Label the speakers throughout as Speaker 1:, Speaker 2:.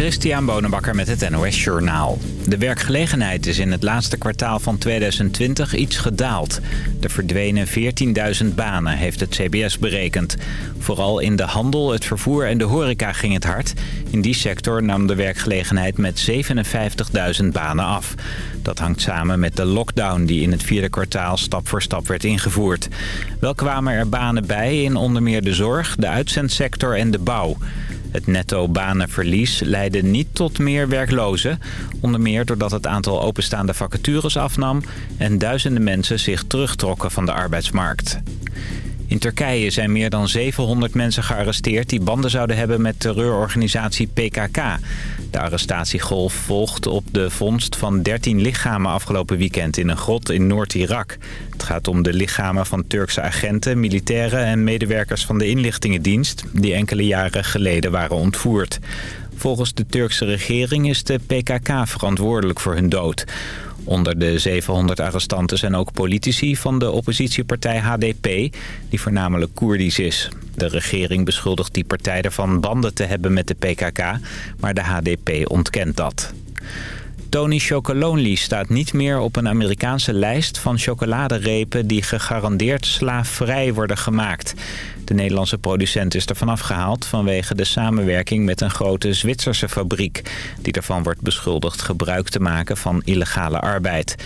Speaker 1: Christian Bonenbakker met het NOS Journaal. De werkgelegenheid is in het laatste kwartaal van 2020 iets gedaald. Er verdwenen 14.000 banen, heeft het CBS berekend. Vooral in de handel, het vervoer en de horeca ging het hard. In die sector nam de werkgelegenheid met 57.000 banen af. Dat hangt samen met de lockdown die in het vierde kwartaal stap voor stap werd ingevoerd. Wel kwamen er banen bij in onder meer de zorg, de uitzendsector en de bouw. Het netto banenverlies leidde niet tot meer werklozen. Onder meer doordat het aantal openstaande vacatures afnam... en duizenden mensen zich terugtrokken van de arbeidsmarkt. In Turkije zijn meer dan 700 mensen gearresteerd die banden zouden hebben met terreurorganisatie PKK. De arrestatiegolf volgt op de vondst van 13 lichamen afgelopen weekend in een grot in Noord-Irak. Het gaat om de lichamen van Turkse agenten, militairen en medewerkers van de inlichtingendienst... die enkele jaren geleden waren ontvoerd. Volgens de Turkse regering is de PKK verantwoordelijk voor hun dood. Onder de 700 arrestanten zijn ook politici van de oppositiepartij HDP, die voornamelijk Koerdisch is. De regering beschuldigt die partij ervan banden te hebben met de PKK, maar de HDP ontkent dat. Tony Chocolonely staat niet meer op een Amerikaanse lijst van chocoladerepen die gegarandeerd slaafvrij worden gemaakt. De Nederlandse producent is ervan afgehaald vanwege de samenwerking met een grote Zwitserse fabriek... die ervan wordt beschuldigd gebruik te maken van illegale arbeid.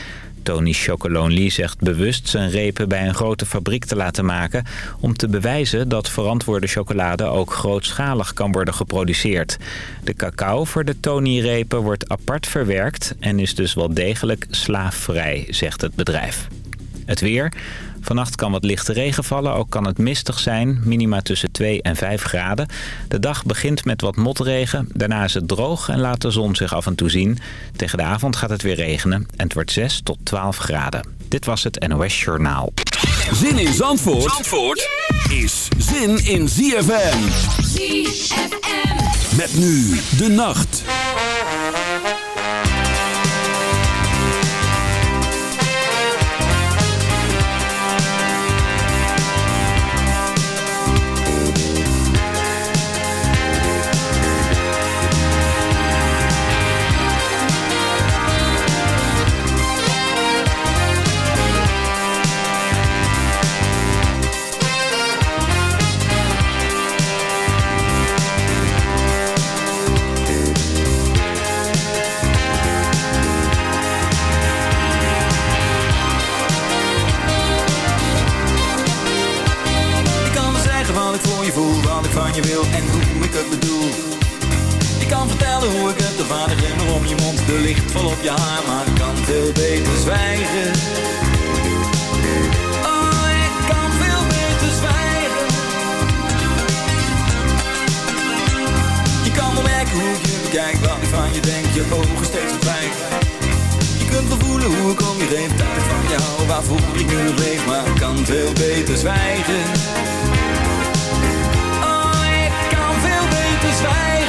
Speaker 1: Tony Chocolonely zegt bewust zijn repen bij een grote fabriek te laten maken... om te bewijzen dat verantwoorde chocolade ook grootschalig kan worden geproduceerd. De cacao voor de Tony-repen wordt apart verwerkt en is dus wel degelijk slaafvrij, zegt het bedrijf. Het weer. Vannacht kan wat lichte regen vallen, ook kan het mistig zijn. Minima tussen 2 en 5 graden. De dag begint met wat motregen. Daarna is het droog en laat de zon zich af en toe zien. Tegen de avond gaat het weer regenen en het wordt 6 tot 12 graden. Dit was het NOS Journaal.
Speaker 2: Zin in Zandvoort, Zandvoort is zin in ZFM. ZFM. Met nu de nacht.
Speaker 3: Je wil en hoe ik het bedoel. Je kan vertellen hoe ik het, de vader glimmer om je mond De licht vol op je haar, maar ik kan veel beter zwijgen. Oh, ik kan veel beter zwijgen. Je kan wel hoe ik je bekijk Wat ik van je denk, je ogen steeds verdwijnt Je kunt wel voelen hoe ik om je heen Dat ik van jou, waarvoor ik nu leef Maar ik kan veel beter zwijgen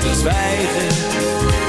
Speaker 4: beter zwijgen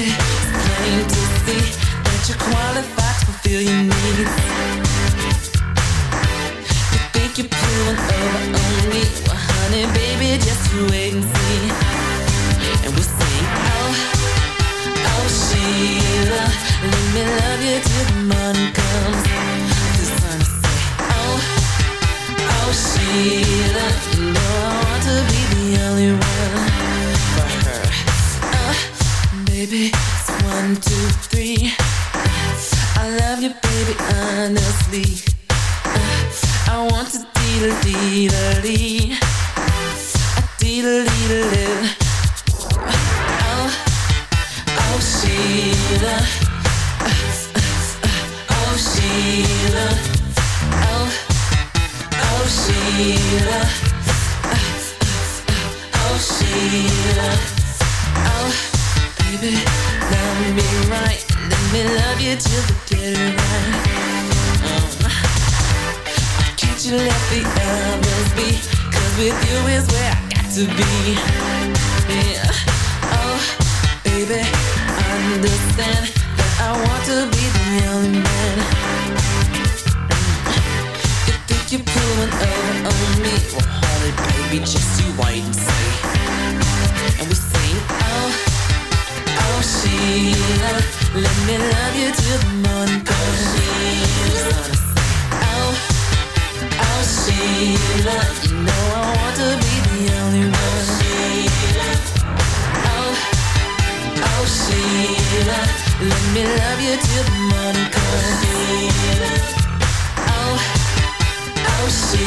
Speaker 4: baby. It's plain to see that you're qualified to fulfill your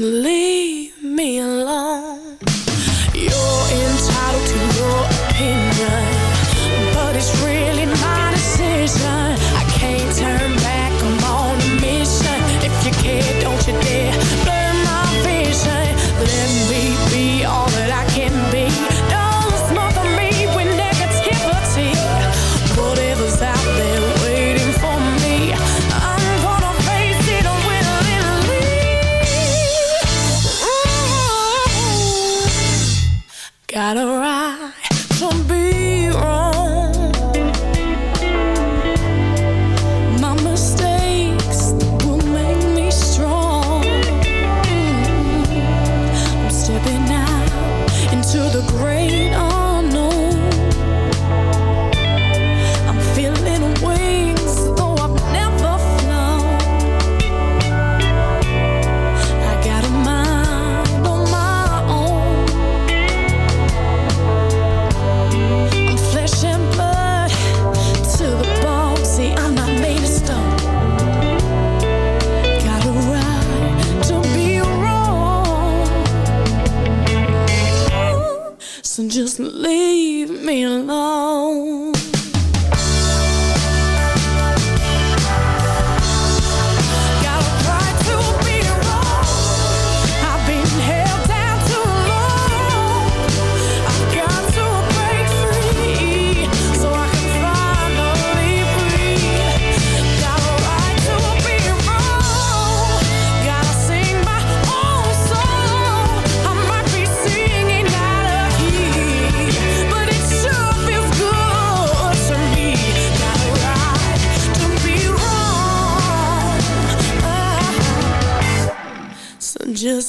Speaker 5: Live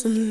Speaker 5: some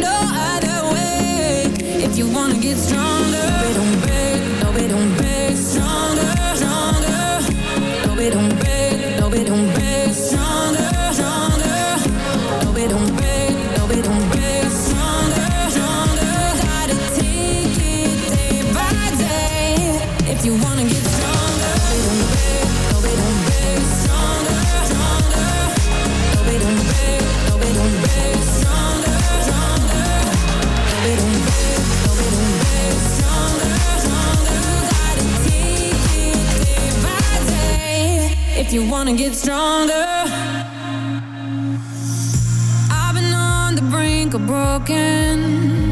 Speaker 6: no other way. If you wanna get stronger. you wanna get stronger. I've been on the brink of broken.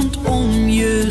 Speaker 7: rondom je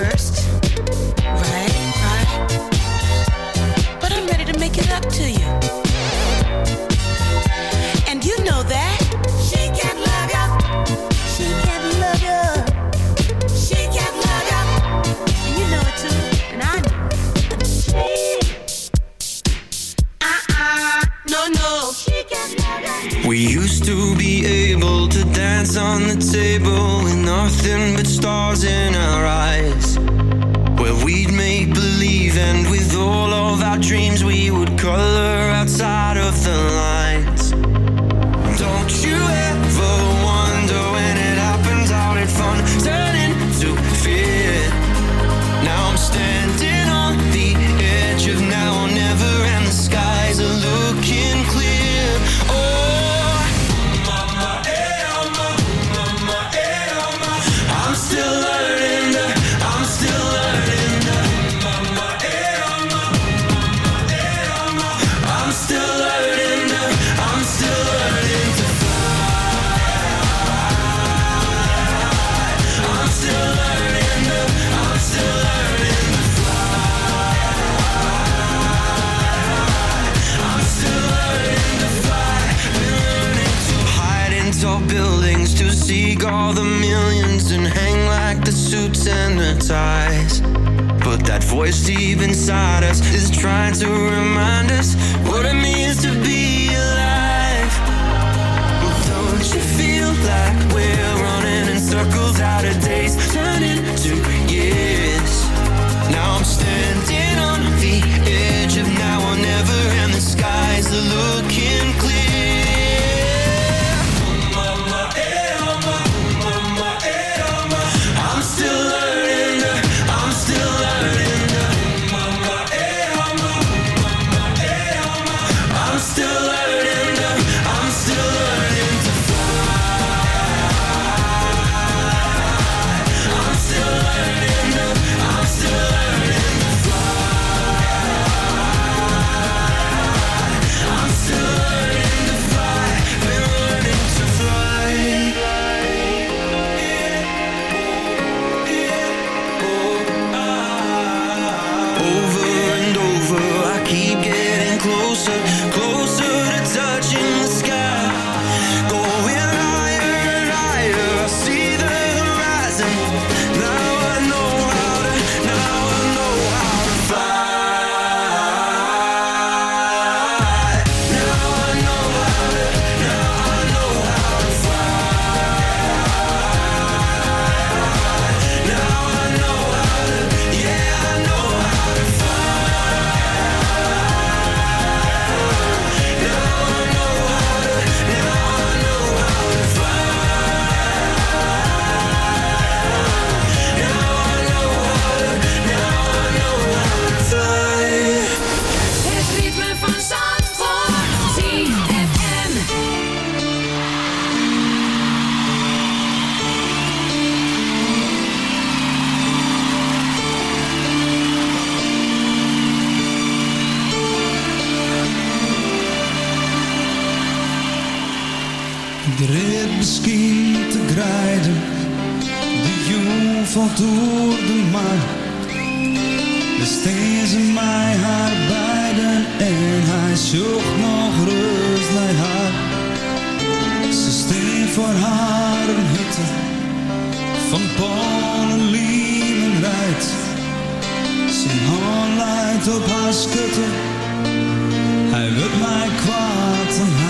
Speaker 7: first, right? right? But I'm ready to make it up to you. And you know that she can
Speaker 8: love you. She can love you. She can love you. And you know it too. And I know. Uh-uh. No, no. She
Speaker 2: can
Speaker 9: love you. We used to be able to dance on the table with nothing but stars in our eyes breathe, and with all of our dreams, we would color outside of always deep inside us is trying to remind us
Speaker 4: Iedereen misschien te grijden, de jong valt door de maan. Besteed ze mij haar beiden en hij zocht nog rust naar haar. Ze steen voor haar een hutte van Polen, liemen rijdt. Zijn hand leidt op haar schutte, hij wil mij kwaad aan haar.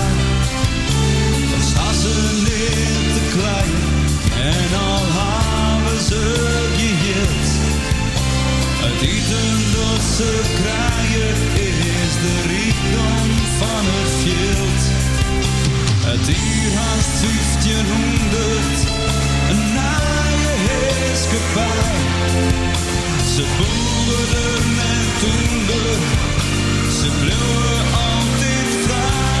Speaker 4: uit Het eten losse kraaien is de rijkdom van het veld. Het dier haast 1500, een naaie gevaar. Ze boeren en toender, ze bleven altijd vrij.